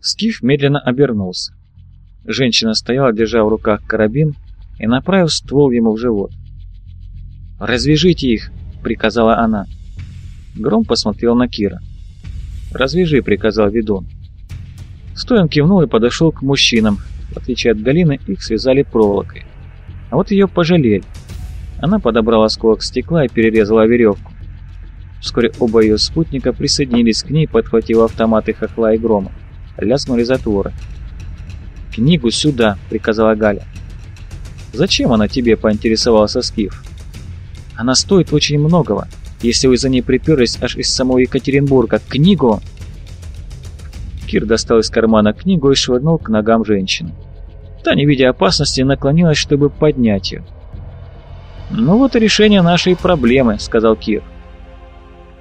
Скиф медленно обернулся. Женщина стояла, держа в руках карабин, и направив ствол ему в живот. «Развяжите их!» — приказала она. Гром посмотрел на Кира. «Развяжи», — приказал ведун. Стоян кивнул и подошел к мужчинам. В отличие от Галины, их связали проволокой. А вот ее пожалели. Она подобрала осколок стекла и перерезала веревку. Вскоре оба ее спутника присоединились к ней, подхватив автоматы хохла и грома. Ляснули затворы. «Книгу сюда!» — приказала Галя. «Зачем она тебе?» — поинтересовался Скиф. «Она стоит очень многого, если вы за ней приперлись аж из самого Екатеринбурга. Книгу!» Кир достал из кармана книгу и швырнул к ногам женщины. Та, не видя опасности, наклонилась, чтобы поднять ее. «Ну вот и решение нашей проблемы», — сказал Кир.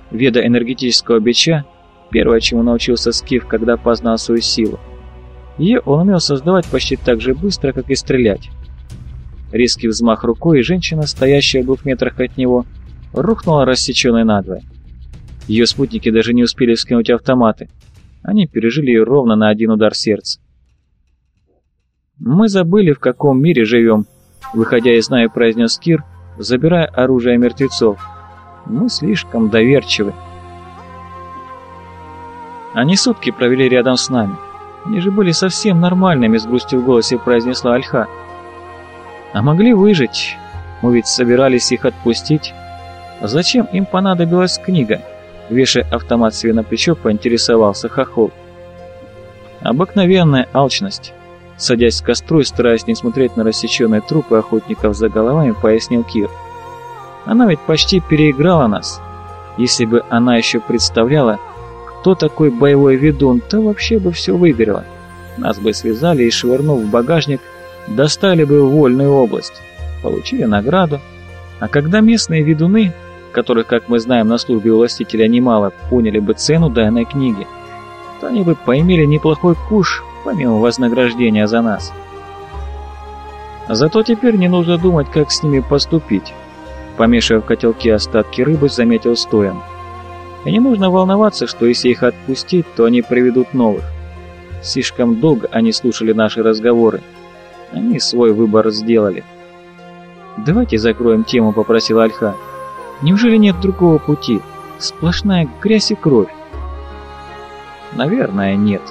Веда энергетического бича — первое, чему научился Скиф, когда познал свою силу. Ее он умел создавать почти так же быстро, как и стрелять. Резкий взмах рукой, и женщина, стоящая в двух метрах от него, рухнула рассеченной надвое. Ее спутники даже не успели вскинуть автоматы. Они пережили ее ровно на один удар сердца. «Мы забыли, в каком мире живем», — выходя из знаю, произнес Кир, забирая оружие мертвецов. «Мы слишком доверчивы». Они сутки провели рядом с нами. Они же были совсем нормальными, с грустью в голосе произнесла Альха. А могли выжить. Мы ведь собирались их отпустить. А зачем им понадобилась книга? Вешая автомат себе на плечо, поинтересовался Хохол. Обыкновенная алчность. Садясь к костру и стараясь не смотреть на рассеченные трупы охотников за головами, пояснил Кир. Она ведь почти переиграла нас. Если бы она еще представляла, кто такой боевой ведун, то вообще бы все выиграла. Нас бы связали и, швырнув в багажник, достали бы в вольную область. Получили награду. А когда местные ведуны, которых, как мы знаем, на службе у властителя немало, поняли бы цену данной книги, то они бы поимели неплохой куш помимо вознаграждения за нас. Зато теперь не нужно думать, как с ними поступить. Помешивая в котелке остатки рыбы, заметил Стоян. И не нужно волноваться, что если их отпустить, то они приведут новых. Слишком долго они слушали наши разговоры. Они свой выбор сделали. «Давайте закроем тему», — попросил Альха. «Неужели нет другого пути? Сплошная грязь и кровь». «Наверное, нет»,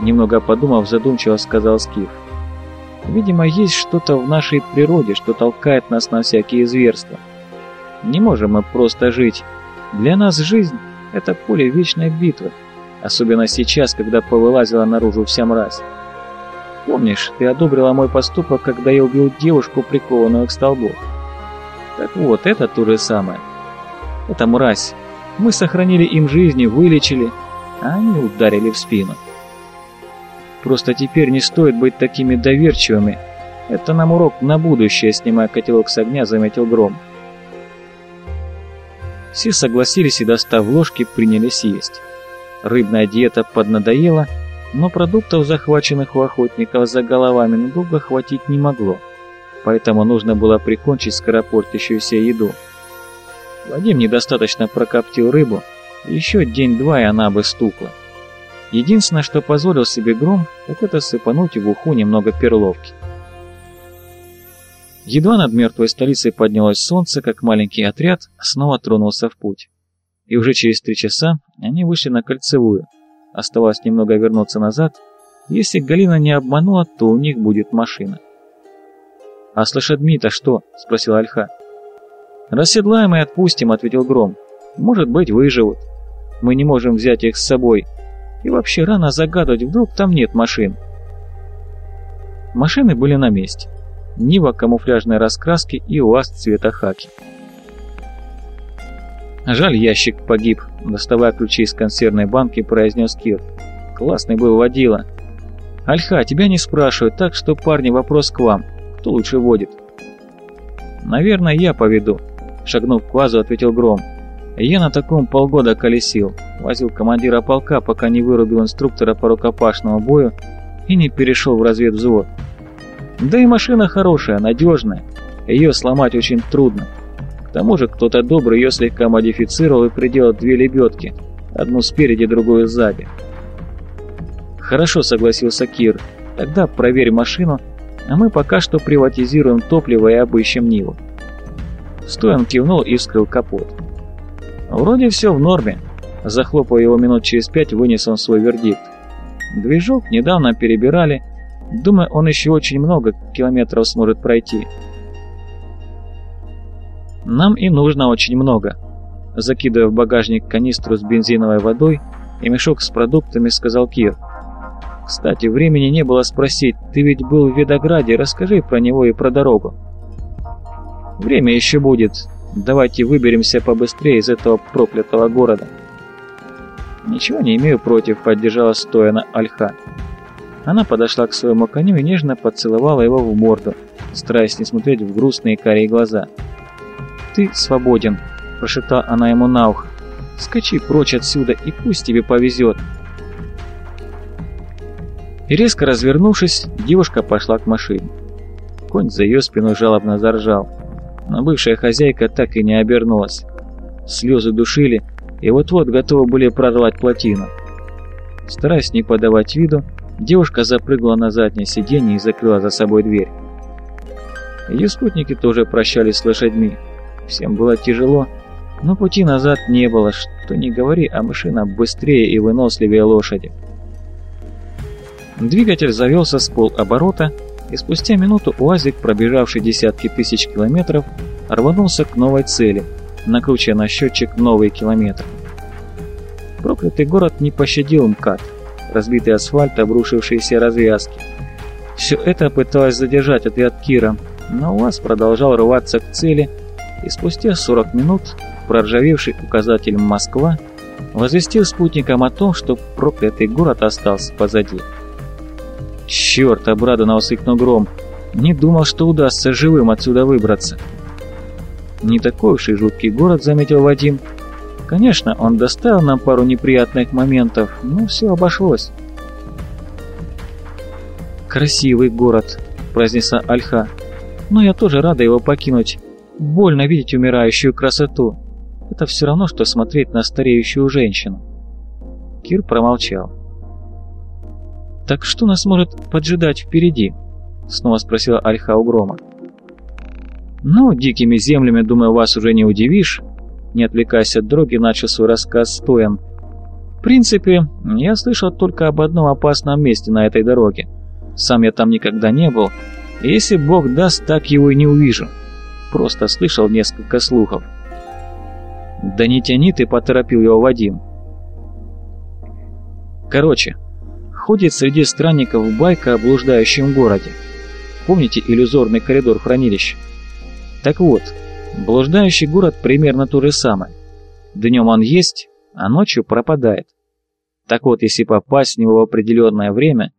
Немного подумав, задумчиво сказал Скиф. Видимо, есть что-то в нашей природе, что толкает нас на всякие зверства. Не можем мы просто жить. Для нас жизнь — это поле вечной битвы, особенно сейчас, когда повылазила наружу вся мразь. Помнишь, ты одобрила мой поступок, когда я убил девушку, прикованную к столбу? Так вот, это то же самое. Это мразь. Мы сохранили им жизни, вылечили, а они ударили в спину. Просто теперь не стоит быть такими доверчивыми. Это нам урок на будущее, снимая котелок с огня, заметил Гром. Все согласились и, достав ложки, принялись есть. Рыбная диета поднадоела, но продуктов, захваченных у охотников за головами, надолго хватить не могло, поэтому нужно было прикончить скоропортящуюся еду. Вадим недостаточно прокоптил рыбу, еще день-два и она бы стукла. Единственное, что позволил себе Гром, так это сыпануть в уху немного перловки. Едва над мертвой столицей поднялось солнце, как маленький отряд снова тронулся в путь. И уже через три часа они вышли на кольцевую. Оставалось немного вернуться назад. Если Галина не обманула, то у них будет машина. «А с лошадьми-то что?» – спросил Альха. «Расседлаем и отпустим», – ответил Гром. «Может быть, выживут. Мы не можем взять их с собой, и вообще рано загадывать, вдруг там нет машин. Машины были на месте. Нива камуфляжной раскраски и УАЗ цвета хаки. Жаль, ящик погиб, доставая ключи из консервной банки, произнес Кир. Классный был водила. Альха, тебя не спрашивают, так что, парни, вопрос к вам. Кто лучше водит? Наверное, я поведу. Шагнув к УАЗу, ответил Гром. Я на таком полгода колесил. Возил командира полка, пока не вырубил инструктора по рукопашному бою и не перешел в разведвзвод. Да и машина хорошая, надежная. Ее сломать очень трудно. К тому же кто-то добрый ее слегка модифицировал и приделал две лебедки. Одну спереди, другую сзади. Хорошо, согласился Кир. Тогда проверь машину, а мы пока что приватизируем топливо и обыщем Ниву. Стоян кивнул и вскрыл капот. Вроде все в норме. Захлопав его минут через пять, вынес он свой вердикт. Движок недавно перебирали. Думаю, он еще очень много километров сможет пройти. Нам и нужно очень много. Закидывая в багажник канистру с бензиновой водой и мешок с продуктами, сказал Кир. Кстати, времени не было спросить, ты ведь был в Видограде, расскажи про него и про дорогу. Время еще будет. Давайте выберемся побыстрее из этого проклятого города. Ничего не имею против, поддержала стоя на Альха. Она подошла к своему коню и нежно поцеловала его в морду, стараясь не смотреть в грустные карие глаза. «Ты свободен», – прошептала она ему на ухо. «Скачи прочь отсюда, и пусть тебе повезет». И резко развернувшись, девушка пошла к машине. Конь за ее спиной жалобно заржал, но бывшая хозяйка так и не обернулась. Слезы душили, и вот-вот готовы были прорвать плотину. Стараясь не подавать виду, девушка запрыгла на заднее сиденье и закрыла за собой дверь. Ее спутники тоже прощались с лошадьми. Всем было тяжело, но пути назад не было, что не говори, а машина быстрее и выносливее лошади. Двигатель завелся с полоборота, и спустя минуту УАЗик, пробежавший десятки тысяч километров, рванулся к новой цели, накручивая на счетчик новые километры. Проклятый город не пощадил МКАД, разбитый асфальт, обрушившиеся развязки. Все это пыталось задержать отряд Кира, но УАЗ продолжал рваться к цели, и спустя 40 минут проржавевший указатель «Москва» возвестил спутникам о том, что проклятый город остался позади. «Черт!» — обрадованно усыкнул Гром. «Не думал, что удастся живым отсюда выбраться». «Не такой уж и жуткий город», — заметил Вадим. «Конечно, он доставил нам пару неприятных моментов, но все обошлось». «Красивый город», — произнесла Альха. «Но я тоже рада его покинуть. Больно видеть умирающую красоту. Это все равно, что смотреть на стареющую женщину». Кир промолчал. «Так что нас может поджидать впереди?» — снова спросила Альха у Грома. «Ну, дикими землями, думаю, вас уже не удивишь», — не отвлекаясь от дороги, начал свой рассказ Стоян. «В принципе, я слышал только об одном опасном месте на этой дороге. Сам я там никогда не был, и если Бог даст, так его и не увижу. Просто слышал несколько слухов». «Да не тяни ты», — поторопил его Вадим. «Короче, ходит среди странников байка о блуждающем городе. Помните иллюзорный коридор хранилища? Так вот, блуждающий город примерно то же самое. Днем он есть, а ночью пропадает. Так вот, если попасть в него в определенное время,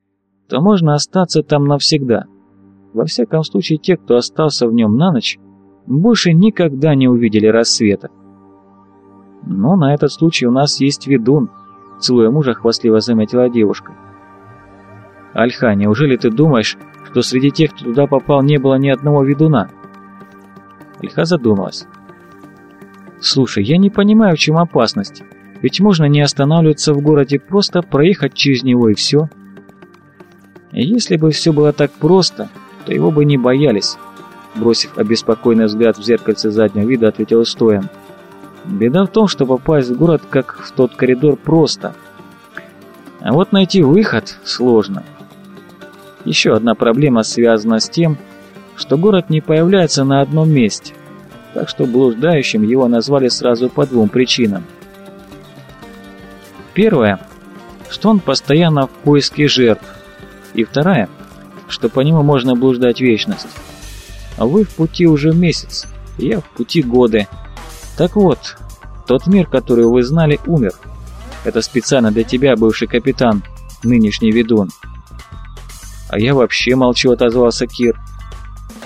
то можно остаться там навсегда. Во всяком случае, те, кто остался в нем на ночь, больше никогда не увидели рассвета. Но на этот случай у нас есть ведун, целуя мужа хвастливо заметила девушка. «Альха, неужели ты думаешь, что среди тех, кто туда попал, не было ни одного ведуна?» Альха задумалась. «Слушай, я не понимаю, в чем опасность. Ведь можно не останавливаться в городе, просто проехать через него и все». «Если бы все было так просто, то его бы не боялись», бросив обеспокоенный взгляд в зеркальце заднего вида, ответил Стоян. «Беда в том, что попасть в город, как в тот коридор, просто. А вот найти выход сложно». Еще одна проблема связана с тем, что город не появляется на одном месте, так что блуждающим его назвали сразу по двум причинам. Первая, что он постоянно в поиске жертв, и вторая, что по нему можно блуждать вечность. А вы в пути уже месяц, я в пути годы. Так вот, тот мир, который вы знали, умер. Это специально для тебя, бывший капитан, нынешний ведун. «А я вообще молчу», — отозвался Кир.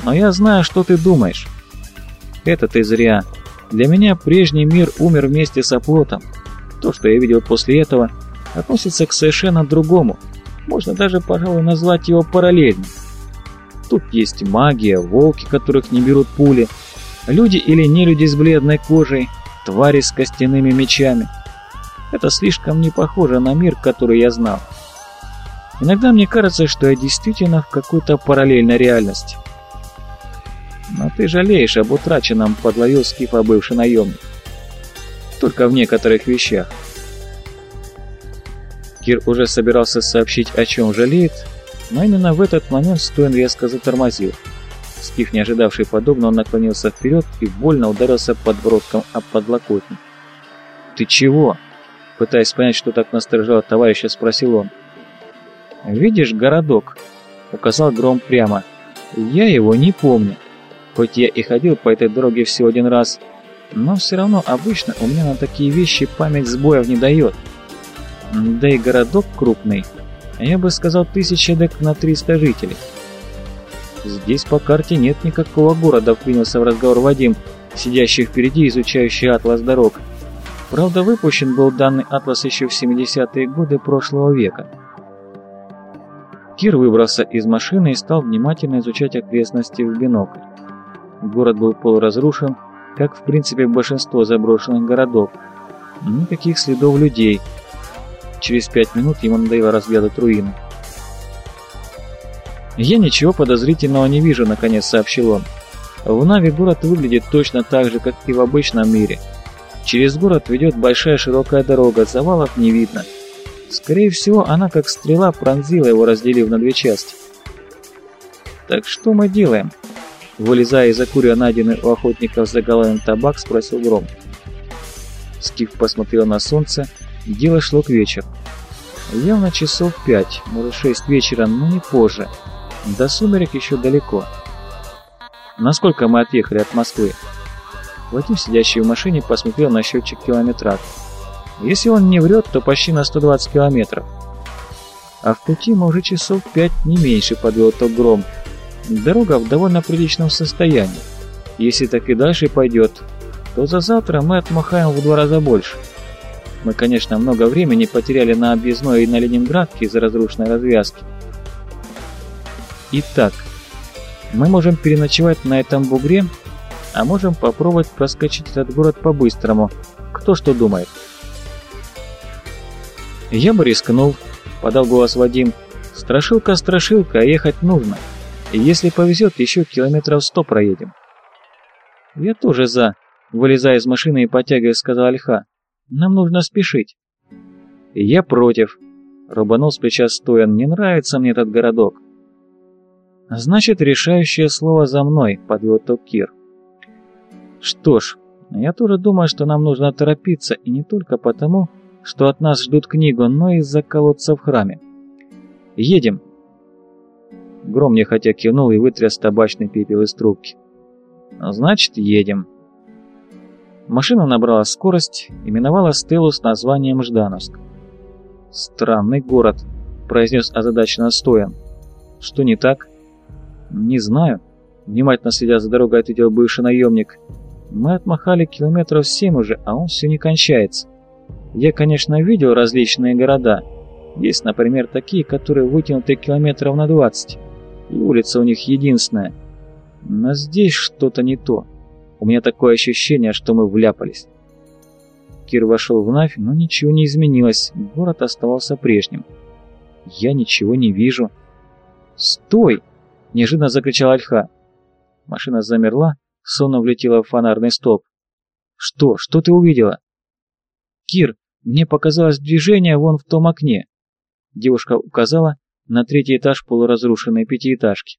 «Но я знаю, что ты думаешь». «Это ты зря. Для меня прежний мир умер вместе с оплотом. То, что я видел после этого, относится к совершенно другому. Можно даже, пожалуй, назвать его параллельным. Тут есть магия, волки, которых не берут пули, люди или нелюди с бледной кожей, твари с костяными мечами. Это слишком не похоже на мир, который я знал. Иногда мне кажется, что я действительно в какой-то параллельной реальности. Но ты жалеешь об утраченном, подловил Скифа бывший наемник. Только в некоторых вещах. Кир уже собирался сообщить, о чем жалеет, но именно в этот момент Стоин резко затормозил. Скиф, не ожидавший подобного, наклонился вперед и больно ударился подбородком об подлокотник. «Ты чего?» Пытаясь понять, что так насторожало товарища, спросил он. «Видишь городок?» — указал Гром прямо. «Я его не помню. Хоть я и ходил по этой дороге всего один раз, но все равно обычно у меня на такие вещи память сбоев не дает. Да и городок крупный. Я бы сказал, тысяча дек на 300 жителей. Здесь по карте нет никакого города, вклинился в разговор Вадим, сидящий впереди, изучающий атлас дорог. Правда, выпущен был данный атлас еще в 70-е годы прошлого века. Кир выбрался из машины и стал внимательно изучать окрестности в бинокль. Город был полуразрушен, как в принципе большинство заброшенных городов. Никаких следов людей. Через пять минут ему надоело разглядывать руины. «Я ничего подозрительного не вижу», — наконец сообщил он. «В Нави город выглядит точно так же, как и в обычном мире. Через город ведет большая широкая дорога, завалов не видно. Скорее всего, она как стрела пронзила его, разделив на две части. «Так что мы делаем?» Вылезая из-за найденный у охотников заголовен табак, спросил Гром. Скиф посмотрел на солнце, дело шло к вечеру. Явно часов пять, может шесть вечера, но не позже. До сумерек еще далеко. Насколько мы отъехали от Москвы? Вадим, сидящий в машине, посмотрел на счетчик километраж. Если он не врет, то почти на 120 километров. А в пути мы уже часов пять не меньше, подвел тот гром. Дорога в довольно приличном состоянии. Если так и дальше пойдет, то за завтра мы отмахаем в два раза больше. Мы, конечно, много времени потеряли на объездной и на Ленинградке из-за разрушенной развязки. Итак, мы можем переночевать на этом бугре, а можем попробовать проскочить этот город по-быстрому. Кто что думает? Я бы рискнул, подал голос Вадим. Страшилка, страшилка, ехать нужно. Если повезет, еще километров сто проедем. Я тоже за, вылезая из машины и подтягиваясь, сказал Альха. Нам нужно спешить. Я против. Рубанул с плеча Стоян. Не нравится мне этот городок. Значит, решающее слово за мной, подвел ток Кир. Что ж, я тоже думаю, что нам нужно торопиться, и не только потому, что от нас ждут книгу, но и из-за колодца в храме. Едем. Гром нехотя кивнул и вытряс табачный пепел из трубки. Значит, едем. Машина набрала скорость и миновала стелу с названием Ждановск. «Странный город», — произнес озадаченно Стоян. «Что не так?» «Не знаю», — внимательно следя за дорогой ответил бывший наемник. Мы отмахали километров семь уже, а он все не кончается. Я, конечно, видел различные города. Есть, например, такие, которые вытянуты километров на 20, и улица у них единственная. Но здесь что-то не то. У меня такое ощущение, что мы вляпались. Кир вошел в Навь, но ничего не изменилось, город оставался прежним. Я ничего не вижу. «Стой!» – неожиданно закричал Альха. Машина замерла, сонно влетела в фонарный столб. «Что? Что ты увидела?» «Кир, мне показалось движение вон в том окне». Девушка указала на третий этаж полуразрушенной пятиэтажки.